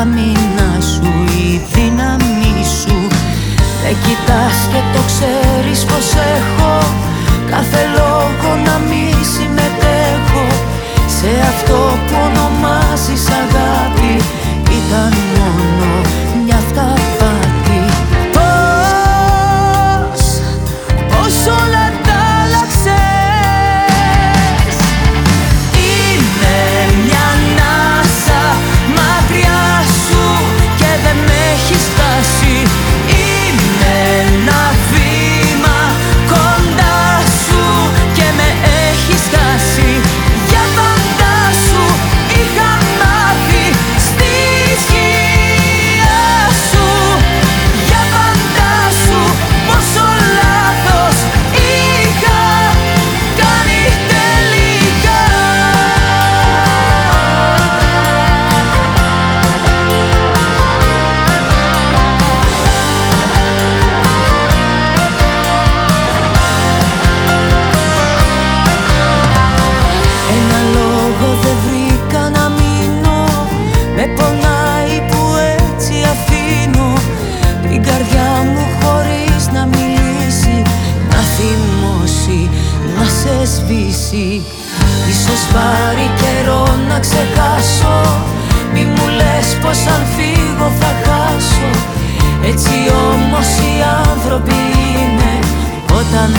Η άμυνα σου, η δύναμή σου. Δεν κοιτάς και το ξέρεις πως έχω Με πονάει που έτσι αφήνω Την καρδιά μου χωρίς να μιλήσει Να θυμώσει, να σε σβήσει. Ίσως πάρει καιρό να ξεχάσω Μη μου λες πως αν φύγω θα χάσω. Έτσι όμως οι άνθρωποι είναι Όταν